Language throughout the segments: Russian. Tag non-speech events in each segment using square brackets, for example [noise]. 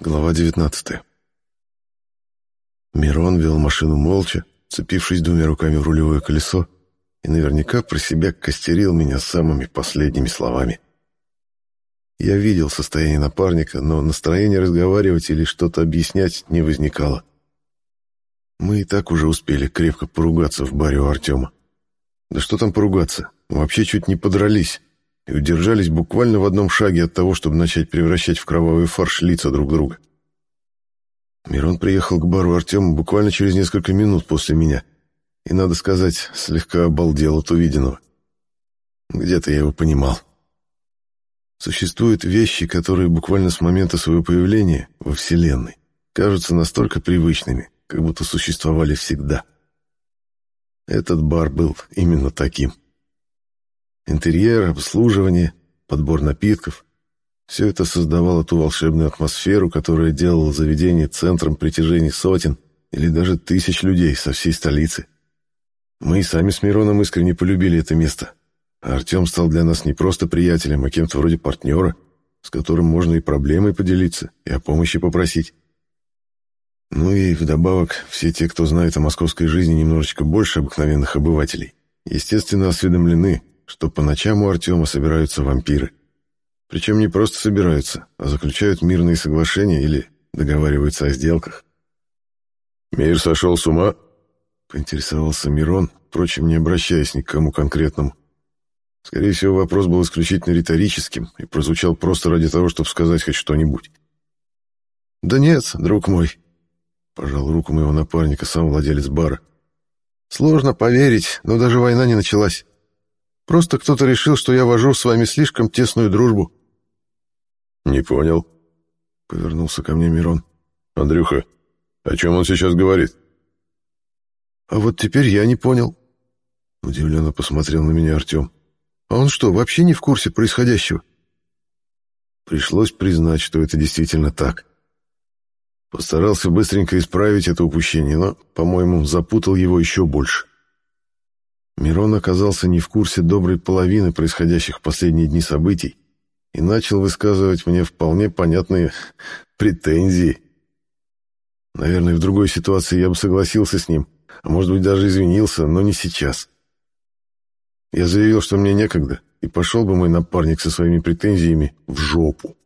Глава 19 Мирон вел машину молча, цепившись двумя руками в рулевое колесо, и наверняка про себя костерил меня самыми последними словами. Я видел состояние напарника, но настроения разговаривать или что-то объяснять не возникало. Мы и так уже успели крепко поругаться в баре у Артема. Да что там поругаться, вообще чуть не подрались и удержались буквально в одном шаге от того, чтобы начать превращать в кровавый фарш лица друг друга. Мирон приехал к бару Артема буквально через несколько минут после меня, и, надо сказать, слегка обалдел от увиденного. Где-то я его понимал. Существуют вещи, которые буквально с момента своего появления во Вселенной кажутся настолько привычными, как будто существовали всегда. Этот бар был именно таким. Интерьер, обслуживание, подбор напитков — все это создавало ту волшебную атмосферу, которая делала заведение центром притяжений сотен или даже тысяч людей со всей столицы. Мы и сами с Мироном искренне полюбили это место. А Артем стал для нас не просто приятелем, а кем-то вроде партнера, с которым можно и проблемой поделиться, и о помощи попросить. Ну и вдобавок, все те, кто знает о московской жизни немножечко больше обыкновенных обывателей, естественно, осведомлены, что по ночам у Артема собираются вампиры. Причем не просто собираются, а заключают мирные соглашения или договариваются о сделках. «Мир сошел с ума?» — поинтересовался Мирон, впрочем, не обращаясь ни к кому конкретному. Скорее всего, вопрос был исключительно риторическим и прозвучал просто ради того, чтобы сказать хоть что-нибудь. «Да нет, друг мой», — пожал руку моего напарника сам владелец бара. «Сложно поверить, но даже война не началась. Просто кто-то решил, что я вожу с вами слишком тесную дружбу». «Не понял», — повернулся ко мне Мирон. «Андрюха, о чем он сейчас говорит?» «А вот теперь я не понял», — удивленно посмотрел на меня Артем. «А он что, вообще не в курсе происходящего?» Пришлось признать, что это действительно так. Постарался быстренько исправить это упущение, но, по-моему, запутал его еще больше. Мирон оказался не в курсе доброй половины происходящих в последние дни событий и начал высказывать мне вполне понятные [laughs] претензии. Наверное, в другой ситуации я бы согласился с ним, а может быть даже извинился, но не сейчас. Я заявил, что мне некогда, и пошел бы мой напарник со своими претензиями в жопу.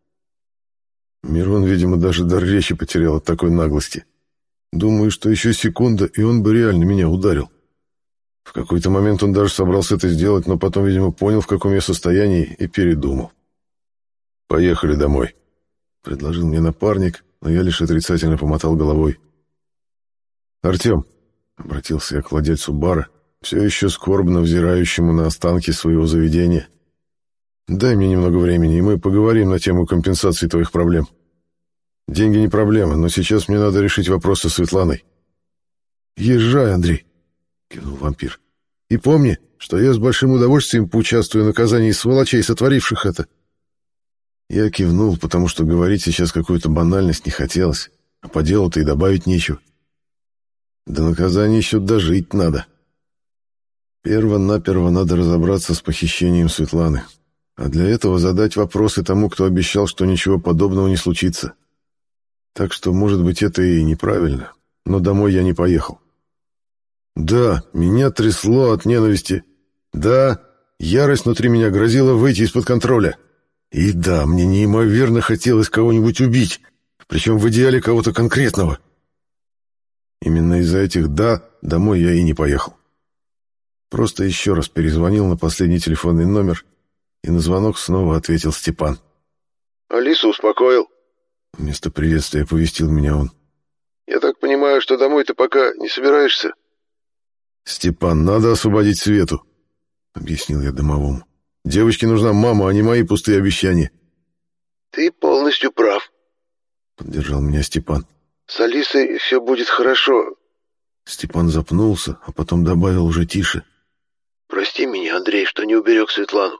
Мирон, видимо, даже дар речи потерял от такой наглости. Думаю, что еще секунда, и он бы реально меня ударил. В какой-то момент он даже собрался это сделать, но потом, видимо, понял, в каком я состоянии, и передумал. «Поехали домой», — предложил мне напарник, но я лишь отрицательно помотал головой. «Артем», — обратился я к владельцу бара, все еще скорбно взирающему на останки своего заведения, «дай мне немного времени, и мы поговорим на тему компенсации твоих проблем. Деньги не проблема, но сейчас мне надо решить вопросы с Светланой». «Езжай, Андрей», — кивнул вампир. «И помни, что я с большим удовольствием поучаствую в наказании сволочей, сотворивших это». Я кивнул, потому что говорить сейчас какую-то банальность не хотелось, а по делу-то и добавить нечего. До наказания еще дожить надо. Перво-наперво надо разобраться с похищением Светланы, а для этого задать вопросы тому, кто обещал, что ничего подобного не случится. Так что, может быть, это и неправильно, но домой я не поехал. Да, меня трясло от ненависти. Да, ярость внутри меня грозила выйти из-под контроля. И да, мне неимоверно хотелось кого-нибудь убить, причем в идеале кого-то конкретного. Именно из-за этих «да» домой я и не поехал. Просто еще раз перезвонил на последний телефонный номер, и на звонок снова ответил Степан. «Алису успокоил?» Вместо приветствия оповестил меня он. «Я так понимаю, что домой ты пока не собираешься?» «Степан, надо освободить Свету», — объяснил я домовому. «Девочке нужна мама, а не мои пустые обещания». «Ты полностью прав», — поддержал меня Степан. «С Алисой все будет хорошо». Степан запнулся, а потом добавил уже тише. «Прости меня, Андрей, что не уберег Светлану».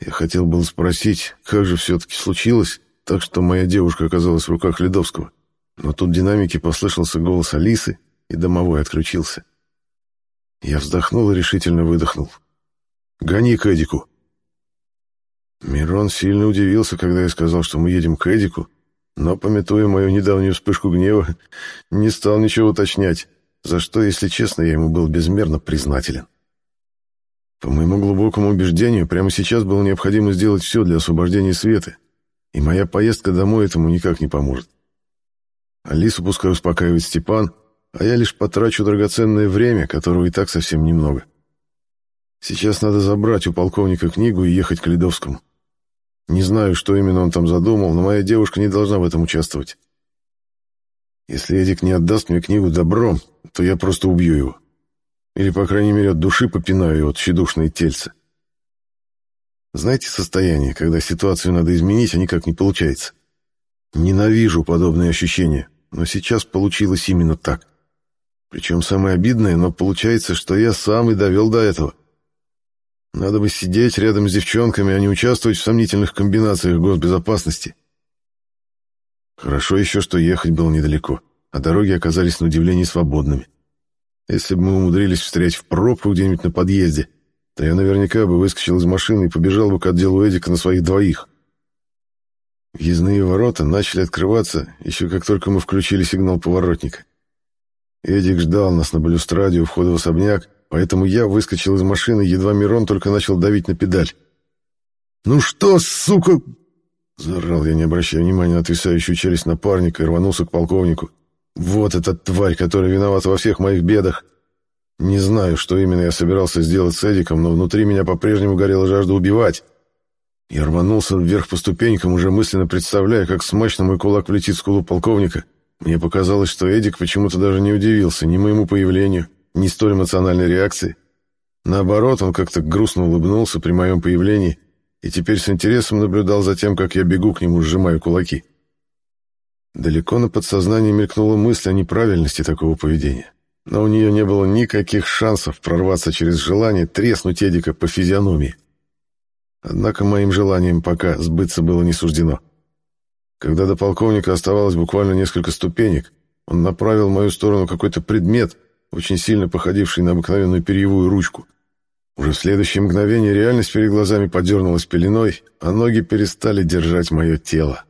Я хотел был спросить, как же все-таки случилось, так что моя девушка оказалась в руках Ледовского. Но тут в динамике послышался голос Алисы, и домовой отключился. Я вздохнул и решительно выдохнул. «Гони к Эдику!» Мирон сильно удивился, когда я сказал, что мы едем к Эдику, но, пометуя мою недавнюю вспышку гнева, не стал ничего уточнять, за что, если честно, я ему был безмерно признателен. По моему глубокому убеждению, прямо сейчас было необходимо сделать все для освобождения Светы, и моя поездка домой этому никак не поможет. Алису пускай успокаивает Степан, а я лишь потрачу драгоценное время, которого и так совсем немного. Сейчас надо забрать у полковника книгу и ехать к Ледовскому. Не знаю, что именно он там задумал, но моя девушка не должна в этом участвовать. Если Эдик не отдаст мне книгу добром, то я просто убью его. Или, по крайней мере, от души попинаю его тщедушное тельце. Знаете состояние, когда ситуацию надо изменить, а никак не получается? Ненавижу подобные ощущения, но сейчас получилось именно так. Причем самое обидное, но получается, что я сам и довел до этого. Надо бы сидеть рядом с девчонками, а не участвовать в сомнительных комбинациях госбезопасности. Хорошо еще, что ехать было недалеко, а дороги оказались на удивление свободными. Если бы мы умудрились встрять в пробку где-нибудь на подъезде, то я наверняка бы выскочил из машины и побежал бы к отделу Эдика на своих двоих. Въездные ворота начали открываться, еще как только мы включили сигнал поворотника. Эдик ждал нас на балюстраде у входа в особняк, поэтому я выскочил из машины, едва Мирон только начал давить на педаль. «Ну что, сука!» Заорал я, не обращая внимания на отвисающую челюсть напарника, и рванулся к полковнику. «Вот эта тварь, которая виновата во всех моих бедах!» Не знаю, что именно я собирался сделать с Эдиком, но внутри меня по-прежнему горела жажда убивать. Я рванулся вверх по ступенькам, уже мысленно представляя, как смачно мой кулак влетит в скулу полковника. Мне показалось, что Эдик почему-то даже не удивился ни моему появлению, ни столь эмоциональной реакции. Наоборот, он как-то грустно улыбнулся при моем появлении и теперь с интересом наблюдал за тем, как я бегу к нему, сжимая кулаки. Далеко на подсознании мелькнула мысль о неправильности такого поведения, но у нее не было никаких шансов прорваться через желание треснуть Эдика по физиономии. Однако моим желанием пока сбыться было не суждено. Когда до полковника оставалось буквально несколько ступенек, он направил в мою сторону какой-то предмет, очень сильно походивший на обыкновенную перьевую ручку. Уже в следующее мгновение реальность перед глазами подернулась пеленой, а ноги перестали держать мое тело.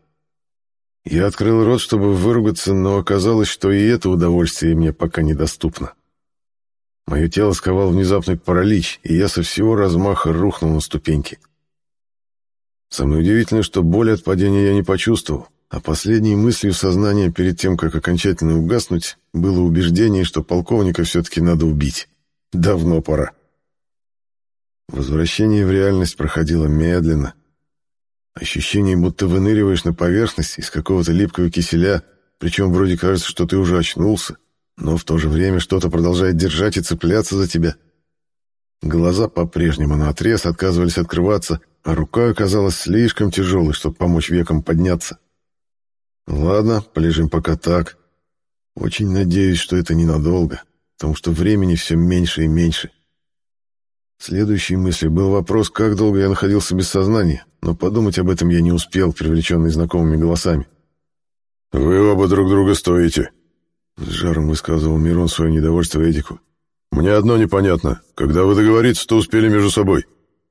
Я открыл рот, чтобы выругаться, но оказалось, что и это удовольствие мне пока недоступно. Мое тело сковал внезапный паралич, и я со всего размаха рухнул на ступеньки. Самое удивительное, что боли от падения я не почувствовал, а последней мыслью сознания перед тем, как окончательно угаснуть, было убеждение, что полковника все-таки надо убить. Давно пора. Возвращение в реальность проходило медленно. Ощущение, будто выныриваешь на поверхность из какого-то липкого киселя, причем вроде кажется, что ты уже очнулся, но в то же время что-то продолжает держать и цепляться за тебя. Глаза по-прежнему наотрез отказывались открываться, а рука оказалась слишком тяжелой, чтобы помочь векам подняться. Ладно, полежим пока так. Очень надеюсь, что это ненадолго, потому что времени все меньше и меньше. Следующей мыслью был вопрос, как долго я находился без сознания, но подумать об этом я не успел, привлеченный знакомыми голосами. «Вы оба друг друга стоите», — с жаром высказывал Мирон свое недовольство Эдику. «Мне одно непонятно. Когда вы договориться-то успели между собой?»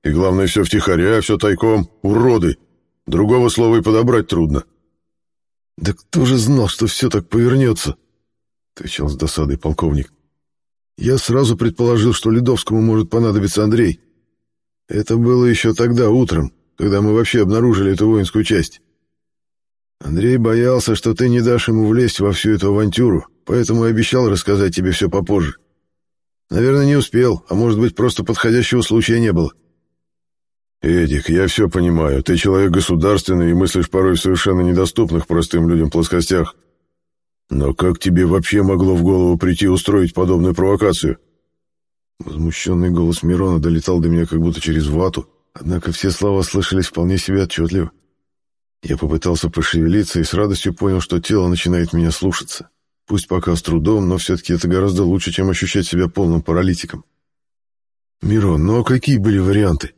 И главное, все втихаря, все тайком. Уроды. Другого слова и подобрать трудно. «Да кто же знал, что все так повернется?» — отвечал с досадой полковник. «Я сразу предположил, что Ледовскому может понадобиться Андрей. Это было еще тогда, утром, когда мы вообще обнаружили эту воинскую часть. Андрей боялся, что ты не дашь ему влезть во всю эту авантюру, поэтому и обещал рассказать тебе все попозже. Наверное, не успел, а может быть, просто подходящего случая не было». «Эдик, я все понимаю. Ты человек государственный и мыслишь порой в совершенно недоступных простым людям плоскостях. Но как тебе вообще могло в голову прийти устроить подобную провокацию?» Возмущенный голос Мирона долетал до меня как будто через вату, однако все слова слышались вполне себе отчетливо. Я попытался пошевелиться и с радостью понял, что тело начинает меня слушаться. Пусть пока с трудом, но все-таки это гораздо лучше, чем ощущать себя полным паралитиком. «Мирон, ну а какие были варианты?»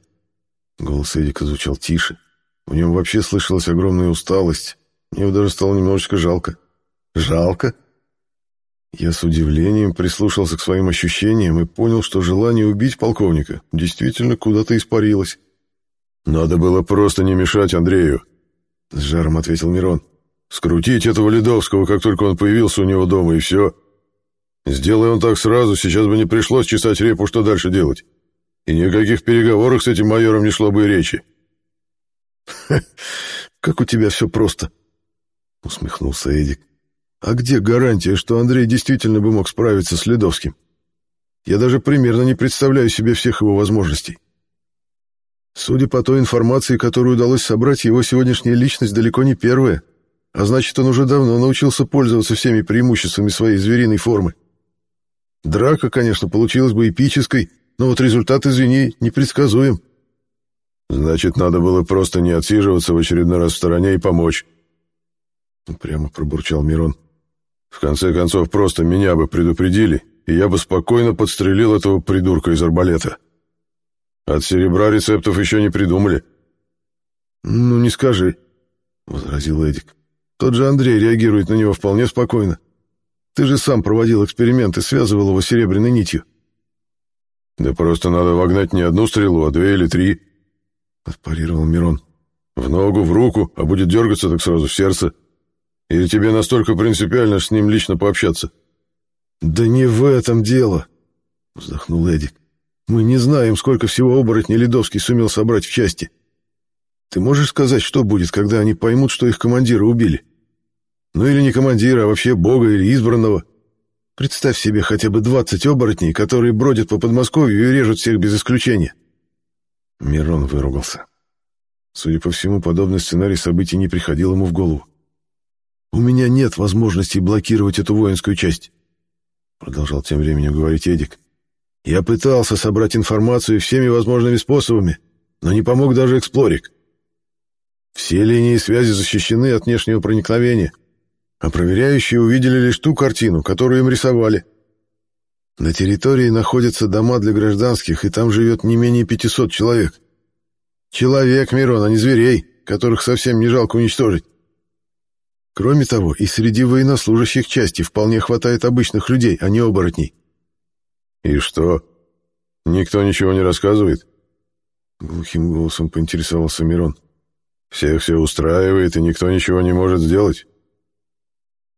Голос Эдика звучал тише. В нем вообще слышалась огромная усталость. Мне его даже стало немножечко жалко. Жалко? Я с удивлением прислушался к своим ощущениям и понял, что желание убить полковника действительно куда-то испарилось. «Надо было просто не мешать Андрею», — с жаром ответил Мирон. Скрутить этого Ледовского, как только он появился у него дома, и все. Сделай он так сразу, сейчас бы не пришлось чесать репу, что дальше делать. И ни о каких переговорах с этим майором не шло бы и речи. [laughs] «Как у тебя все просто!» — усмехнулся Эдик. «А где гарантия, что Андрей действительно бы мог справиться с Ледовским? Я даже примерно не представляю себе всех его возможностей. Судя по той информации, которую удалось собрать, его сегодняшняя личность далеко не первая, а значит, он уже давно научился пользоваться всеми преимуществами своей звериной формы. Драка, конечно, получилась бы эпической, но вот результат, извини, непредсказуем. Значит, надо было просто не отсиживаться в очередной раз в стороне и помочь. Прямо пробурчал Мирон. В конце концов, просто меня бы предупредили, и я бы спокойно подстрелил этого придурка из арбалета. От серебра рецептов еще не придумали. «Ну, не скажи», — возразил Эдик. «Тот же Андрей реагирует на него вполне спокойно. Ты же сам проводил эксперимент и связывал его серебряной нитью». «Да просто надо вогнать не одну стрелу, а две или три», — отпарировал Мирон. «В ногу, в руку, а будет дергаться так сразу в сердце. Или тебе настолько принципиально с ним лично пообщаться?» «Да не в этом дело», — вздохнул Эдик. «Мы не знаем, сколько всего оборотней Ледовский сумел собрать в части. Ты можешь сказать, что будет, когда они поймут, что их командира убили? Ну или не командира, а вообще бога или избранного?» Представь себе хотя бы двадцать оборотней, которые бродят по Подмосковью и режут всех без исключения. Мирон выругался. Судя по всему, подобный сценарий событий не приходил ему в голову. «У меня нет возможности блокировать эту воинскую часть», продолжал тем временем говорить Эдик. «Я пытался собрать информацию всеми возможными способами, но не помог даже эксплорик. Все линии связи защищены от внешнего проникновения, а проверяющие увидели лишь ту картину, которую им рисовали. На территории находятся дома для гражданских, и там живет не менее 500 человек. Человек, Мирон, а не зверей, которых совсем не жалко уничтожить. Кроме того, и среди военнослужащих части вполне хватает обычных людей, а не оборотней. «И что? Никто ничего не рассказывает?» Глухим голосом поинтересовался Мирон. «Всех все устраивает, и никто ничего не может сделать?»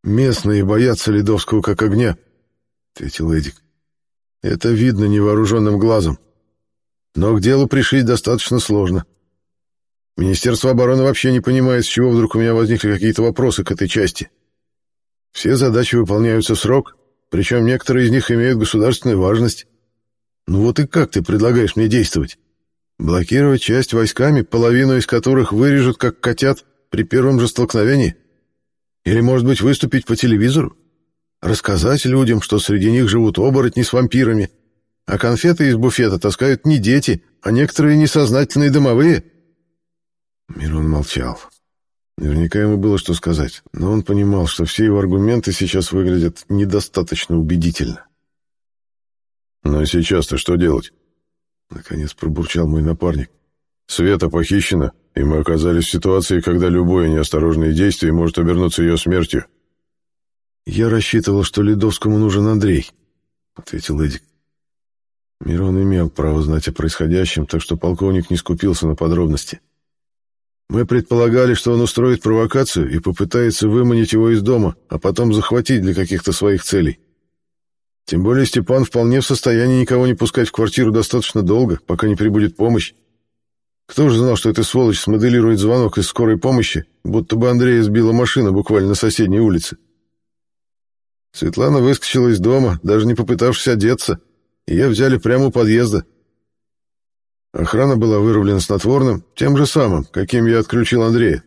«Местные боятся Ледовского как огня», — ответил Эдик. «Это видно невооруженным глазом. Но к делу пришить достаточно сложно. Министерство обороны вообще не понимает, с чего вдруг у меня возникли какие-то вопросы к этой части. Все задачи выполняются в срок, причем некоторые из них имеют государственную важность. Ну вот и как ты предлагаешь мне действовать? Блокировать часть войсками, половину из которых вырежут как котят при первом же столкновении?» Или, может быть, выступить по телевизору? Рассказать людям, что среди них живут оборотни с вампирами, а конфеты из буфета таскают не дети, а некоторые несознательные домовые?» Мирон молчал. Наверняка ему было что сказать, но он понимал, что все его аргументы сейчас выглядят недостаточно убедительно. «Но сейчас-то что делать?» Наконец пробурчал мой напарник. «Света похищена, и мы оказались в ситуации, когда любое неосторожное действие может обернуться ее смертью. «Я рассчитывал, что Ледовскому нужен Андрей», — ответил Эдик. Мирон имел право знать о происходящем, так что полковник не скупился на подробности. Мы предполагали, что он устроит провокацию и попытается выманить его из дома, а потом захватить для каких-то своих целей. Тем более Степан вполне в состоянии никого не пускать в квартиру достаточно долго, пока не прибудет помощь. Кто же знал, что эта сволочь смоделирует звонок из скорой помощи, будто бы Андрея сбила машина буквально на соседней улице? Светлана выскочила из дома, даже не попытавшись одеться, и ее взяли прямо у подъезда. Охрана была вырублена снотворным, тем же самым, каким я отключил Андрея.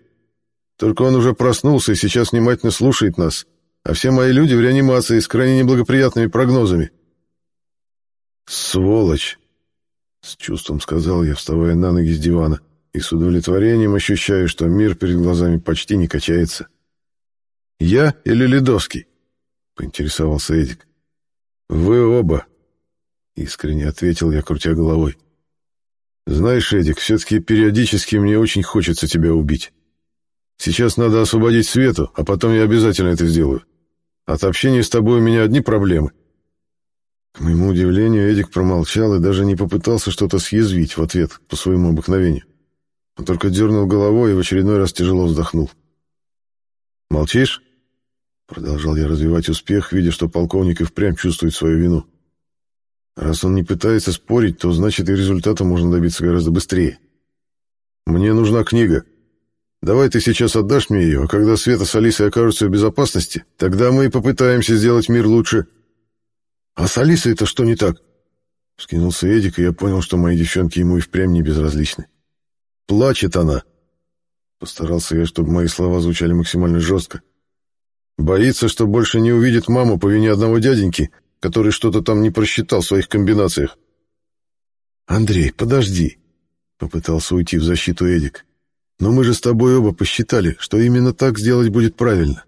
Только он уже проснулся и сейчас внимательно слушает нас, а все мои люди в реанимации с крайне неблагоприятными прогнозами. «Сволочь!» С чувством сказал я, вставая на ноги с дивана, и с удовлетворением ощущаю, что мир перед глазами почти не качается. «Я или Ледовский?» — поинтересовался Эдик. «Вы оба», — искренне ответил я, крутя головой. «Знаешь, Эдик, все-таки периодически мне очень хочется тебя убить. Сейчас надо освободить Свету, а потом я обязательно это сделаю. От общения с тобой у меня одни проблемы». К моему удивлению, Эдик промолчал и даже не попытался что-то съязвить в ответ по своему обыкновению. Он только дернул головой и в очередной раз тяжело вздохнул. Молчишь? Продолжал я развивать успех, видя, что полковник и впрямь чувствует свою вину. Раз он не пытается спорить, то значит и результата можно добиться гораздо быстрее. Мне нужна книга. Давай ты сейчас отдашь мне ее, а когда Света с Алисой окажутся в безопасности, тогда мы и попытаемся сделать мир лучше. А с Алисой это что не так? Вскинулся Эдик, и я понял, что мои девчонки ему и впрямь не безразличны. Плачет она. Постарался я, чтобы мои слова звучали максимально жестко. Боится, что больше не увидит маму по вине одного дяденьки, который что-то там не просчитал в своих комбинациях. «Андрей, подожди!» — попытался уйти в защиту Эдик. «Но мы же с тобой оба посчитали, что именно так сделать будет правильно.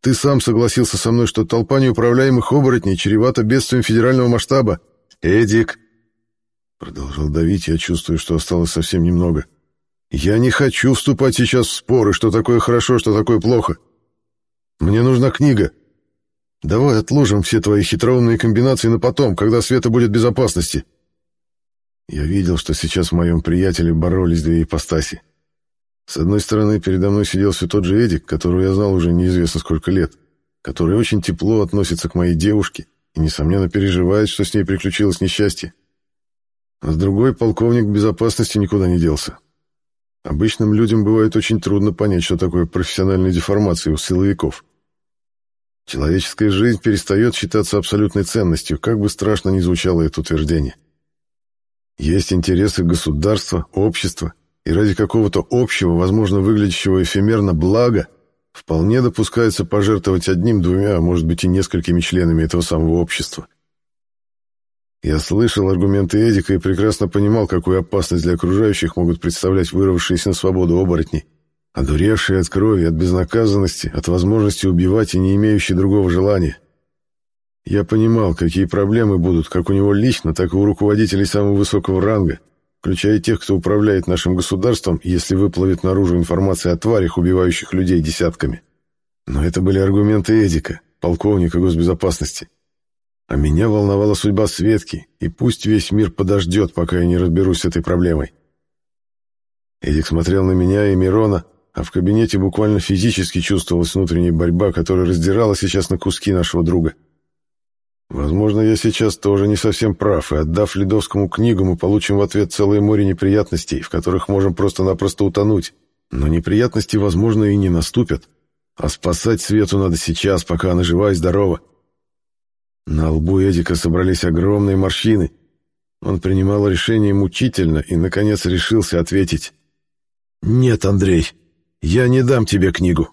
Ты сам согласился со мной, что толпа неуправляемых оборотней чревата бедствием федерального масштаба. Эдик!» Продолжал давить, я чувствую, что осталось совсем немного. «Я не хочу вступать сейчас в споры, что такое хорошо, что такое плохо. Мне нужна книга. Давай отложим все твои хитроумные комбинации на потом, когда Света будет безопасности. Я видел, что сейчас в моем приятеле боролись две ипостаси. С одной стороны, передо мной сидел все тот же Эдик, которого я знал уже неизвестно сколько лет, который очень тепло относится к моей девушке и, несомненно, переживает, что с ней приключилось несчастье. А с другой, полковник безопасности никуда не делся. Обычным людям бывает очень трудно понять, что такое профессиональная деформация у силовиков. Человеческая жизнь перестает считаться абсолютной ценностью, как бы страшно ни звучало это утверждение. Есть интересы государства, общества, и ради какого-то общего, возможно, выглядящего эфемерно блага, вполне допускается пожертвовать одним-двумя, а может быть и несколькими членами этого самого общества. Я слышал аргументы Эдика и прекрасно понимал, какую опасность для окружающих могут представлять вырвавшиеся на свободу оборотни, одуревшие от крови, от безнаказанности, от возможности убивать и не имеющие другого желания. Я понимал, какие проблемы будут как у него лично, так и у руководителей самого высокого ранга, включая тех, кто управляет нашим государством, если выплывет наружу информация о тварях, убивающих людей десятками. Но это были аргументы Эдика, полковника госбезопасности. А меня волновала судьба Светки, и пусть весь мир подождет, пока я не разберусь с этой проблемой. Эдик смотрел на меня и Мирона, а в кабинете буквально физически чувствовалась внутренняя борьба, которая раздирала сейчас на куски нашего друга. Возможно, я сейчас тоже не совсем прав, и отдав Ледовскому книгу, мы получим в ответ целое море неприятностей, в которых можем просто-напросто утонуть. Но неприятности, возможно, и не наступят. А спасать Свету надо сейчас, пока она жива и здорова. На лбу Эдика собрались огромные морщины. Он принимал решение мучительно и, наконец, решился ответить. «Нет, Андрей, я не дам тебе книгу».